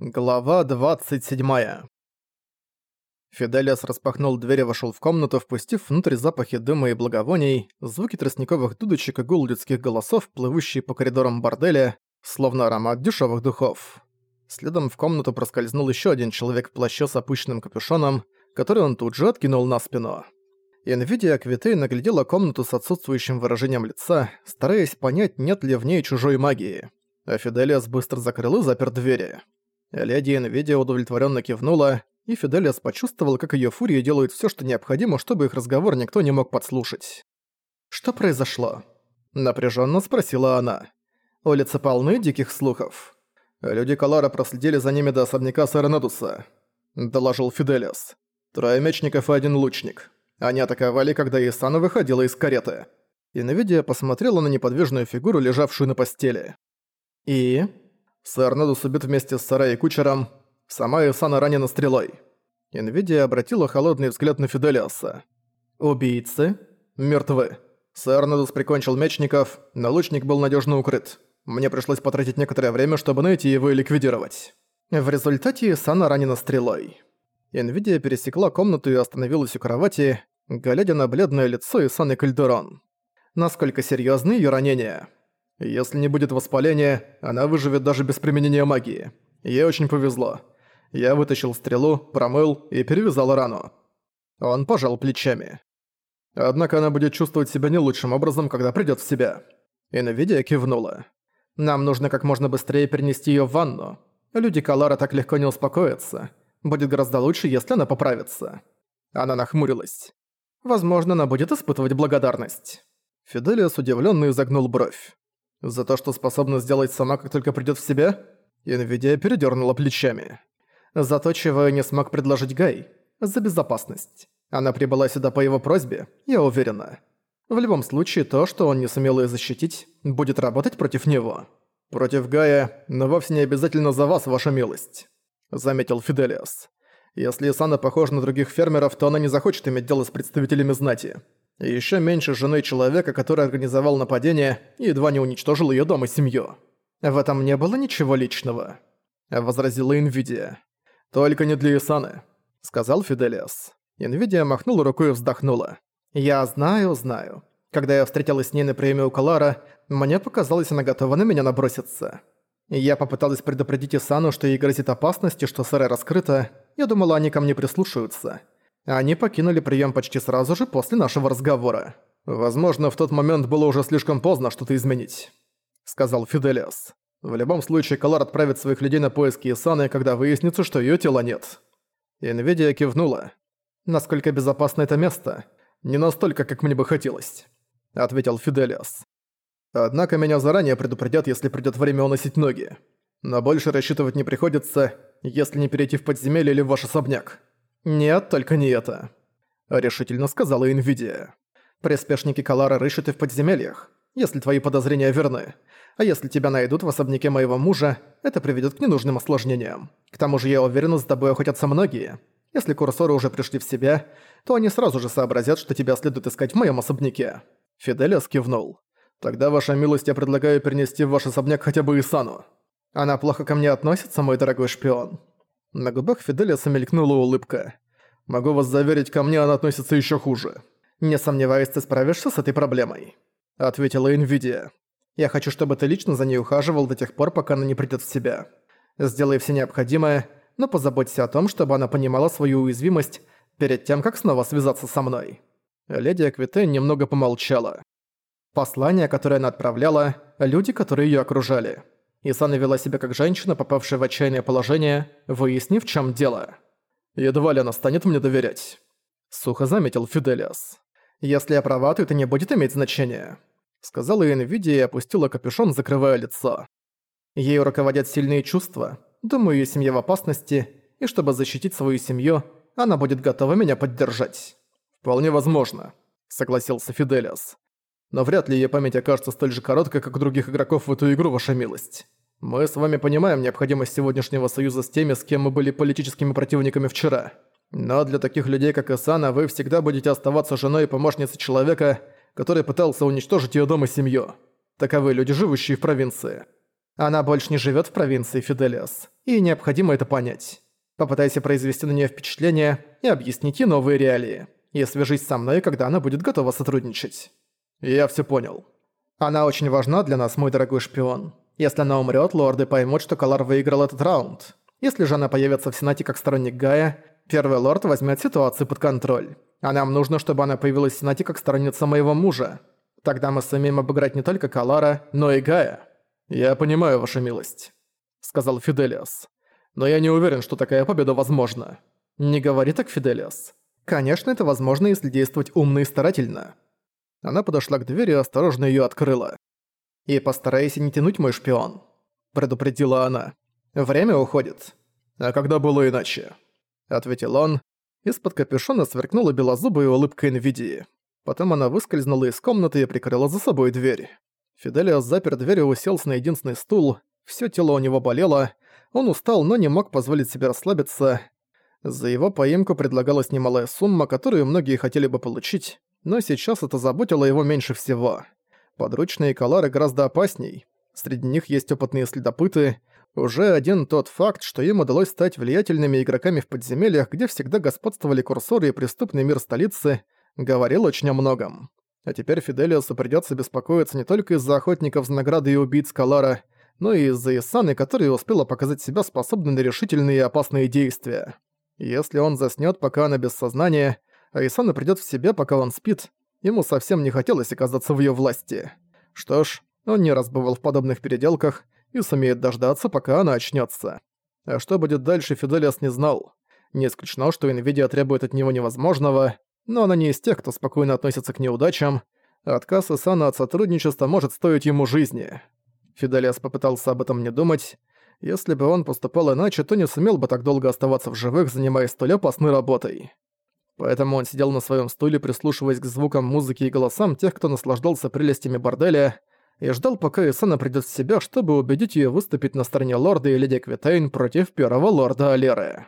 Глава 27. Фиделиас распахнул дверь и вошел в комнату, впустив внутрь запахи дыма и благовоний, звуки тростниковых дудочек и гул людских голосов, плывущие по коридорам борделя, словно аромат дешевых духов. Следом в комнату проскользнул еще один человек в плаще с опущенным капюшоном, который он тут же откинул на спину. Инвидия Аквитей наглядела комнату с отсутствующим выражением лица, стараясь понять, нет ли в ней чужой магии. А Фиделиас быстро закрыл и запер двери. Леди Энвидия удовлетворенно кивнула, и Фиделиас почувствовал, как ее фурия делает все, что необходимо, чтобы их разговор никто не мог подслушать. «Что произошло?» – напряженно спросила она. «Улицы полны диких слухов. Люди Калара проследили за ними до особняка Саранадуса», – доложил Фиделиас. «Трое мечников и один лучник. Они атаковали, когда Исана выходила из кареты». Инвидия посмотрела на неподвижную фигуру, лежавшую на постели. «И?» Сэр Недус убит вместе с Сарай и кучером. Сама Исана ранена стрелой. Инвидия обратила холодный взгляд на Фиделиаса. «Убийцы? Мертвы. Сэр Недус прикончил мечников, но лучник был надежно укрыт. Мне пришлось потратить некоторое время, чтобы найти его и ликвидировать. В результате Исана ранена стрелой». Инвидия пересекла комнату и остановилась у кровати, глядя на бледное лицо Исаны Кальдерон. Насколько серьезны ее ранения? Если не будет воспаления, она выживет даже без применения магии. Ей очень повезло. Я вытащил стрелу, промыл и перевязал рану. Он пожал плечами. Однако она будет чувствовать себя не лучшим образом, когда придёт в себя. И Навидия кивнула. Нам нужно как можно быстрее перенести её в ванну. Люди Калара так легко не успокоятся. Будет гораздо лучше, если она поправится. Она нахмурилась. Возможно, она будет испытывать благодарность. Фиделиас удивлённо изогнул бровь. За то, что способна сделать сама, как только придёт в себя? Инвидия передёрнула плечами. За то, чего не смог предложить Гай. За безопасность. Она прибыла сюда по его просьбе, я уверена. В любом случае, то, что он не сумел её защитить, будет работать против него. Против Гая, но вовсе не обязательно за вас, ваша милость», — заметил Фиделиас. «Если Исана похожа на других фермеров, то она не захочет иметь дело с представителями знати. И ещё меньше женой человека, который организовал нападение и едва не уничтожил её дом и семью. В этом не было ничего личного, возразила Инвидия. Только не для Исаны, сказал Фиделиас. Инвидия махнула рукой и вздохнула. Я знаю, знаю. Когда я встретилась с ней на приеме у Калара, мне показалось, она готова на меня наброситься. Я попыталась предупредить Исану, что ей грозит опасность и что Сара раскрыта. Я думала, они ко мне прислушаются. Они покинули прием почти сразу же после нашего разговора. Возможно, в тот момент было уже слишком поздно что-то изменить, сказал Фиделиас. В любом случае, Калар отправит своих людей на поиски Исаны, когда выяснится, что ее тела нет. Инвидия кивнула. «Насколько безопасно это место? Не настолько, как мне бы хотелось», — ответил Фиделиас. «Однако меня заранее предупредят, если придёт время уносить ноги. Но больше рассчитывать не приходится, если не перейти в подземелье или в ваш особняк. «Нет, только не это», — решительно сказала Инвидия. «Приспешники Калара рыщут и в подземельях, если твои подозрения верны. А если тебя найдут в особняке моего мужа, это приведет к ненужным осложнениям. К тому же я уверена, за тобой охотятся многие. Если курсоры уже пришли в себя, то они сразу же сообразят, что тебя следует искать в моем особняке». Фиделиас кивнул. «Тогда, ваша милость, я предлагаю перенести в ваш особняк хотя бы Исану. Она плохо ко мне относится, мой дорогой шпион». На губах Фиделиса мелькнула улыбка. «Могу вас заверить, ко мне она относится еще хуже». «Не сомневаюсь, ты справишься с этой проблемой», — ответила Инвидия. «Я хочу, чтобы ты лично за ней ухаживал до тех пор, пока она не придет в себя. Сделай все необходимое, но позаботься о том, чтобы она понимала свою уязвимость перед тем, как снова связаться со мной». Леди Аквитен немного помолчала. Послание, которое она отправляла, люди, которые ее окружали. Исана вела себя как женщина, попавшая в отчаянное положение, выяснив, в чем дело. «Едва ли она станет мне доверять», — сухо заметил Фиделиас. «Если я права, то это не будет иметь значения», — сказала Энвидия и опустила капюшон, закрывая лицо. Ею руководят сильные чувства. Думаю, ее семья в опасности, и чтобы защитить свою семью, она будет готова меня поддержать. «Вполне возможно», — согласился Фиделиас. «Но вряд ли ее память окажется столь же короткой, как у других игроков в эту игру, ваша милость. Мы с вами понимаем необходимость сегодняшнего союза с теми, с кем мы были политическими противниками вчера. Но для таких людей, как Исана, вы всегда будете оставаться женой и помощницей человека, который пытался уничтожить ее дом и семью. Таковы люди, живущие в провинции. Она больше не живет в провинции Фиделиас, и необходимо это понять. Попытайся произвести на нее впечатление и объяснить ей новые реалии. И свяжись со мной, когда она будет готова сотрудничать. Я все понял. Она очень важна для нас, мой дорогой шпион. Если она умрет, лорды поймут, что Калар выиграл этот раунд. Если же она появится в Сенате как сторонник Гая, Первый лорд возьмет ситуацию под контроль. А нам нужно, чтобы она появилась в Сенате как сторонница моего мужа. Тогда мы сумеем обыграть не только Калара, но и Гая. «Я понимаю, ваша милость», — сказал Фиделиас. «Но я не уверен, что такая победа возможна». «Не говори так, Фиделиас. Конечно, это возможно, если действовать умно и старательно». Она подошла к двери и осторожно её открыла. «И постарайся не тянуть мой шпион», — предупредила она. «Время уходит». «А когда было иначе?» — ответил он. Из-под капюшона сверкнула белозубая улыбка Инвидии. Потом она выскользнула из комнаты и прикрыла за собой дверь. Фиделиос запер дверь и уселся на единственный стул. Всё тело у него болело. Он устал, но не мог позволить себе расслабиться. За его поимку предлагалась немалая сумма, которую многие хотели бы получить, но сейчас это заботило его меньше всего. Подручные калары гораздо опасней. Среди них есть опытные следопыты, уже один тот факт, что им удалось стать влиятельными игроками в подземельях, где всегда господствовали курсоры и преступный мир столицы, говорил очень о многом. А теперь Фиделиусу придётся беспокоиться не только из-за охотников за награды и убийц Калара, но и из-за Исаны, которая успела показать себя способной на решительные и опасные действия. Если он заснёт, пока она без сознания, а Исана придёт в себя, пока он спит, ему совсем не хотелось оказаться в её власти. Что ж, он не раз бывал в подобных переделках, и сумеет дождаться, пока она очнется. А что будет дальше, Фиделиас не знал. Не исключено, что Nvidia требует от него невозможного, но она не из тех, кто спокойно относится к неудачам. Отказ Исана от сотрудничества может стоить ему жизни. Фиделиас попытался об этом не думать. Если бы он поступал иначе, то не сумел бы так долго оставаться в живых, занимаясь столь опасной работой. Поэтому он сидел на своем стуле, прислушиваясь к звукам музыки и голосам тех, кто наслаждался прелестями борделя, и ждал, пока Исана придёт в себя, чтобы убедить её выступить на стороне лорда и леди Квитейн против первого лорда Алеры.